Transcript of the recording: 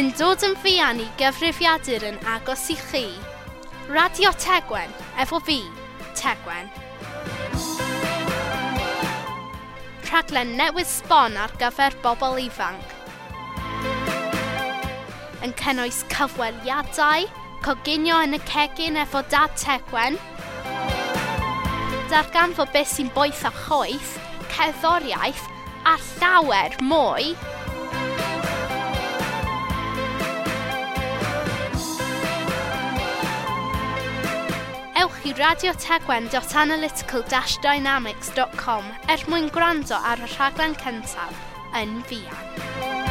yn dod yn fian i gyfrifiadur yn agos i chi. Radio Tegwen, efo fi, Tegwen. Rhaglen newydd sbon ar gyfer bobl ifanc. Yn cynnwys cyfweliadau, coginio yn y cegin efo dad Tegwen, darganfod beth sy'n boeth a choeth, cerddoriaeth a llawer mwy. ewch i radiotegwen.analytical-dynamics.com er mwyn gwrando ar y rhaglen cyntaf yn fuan.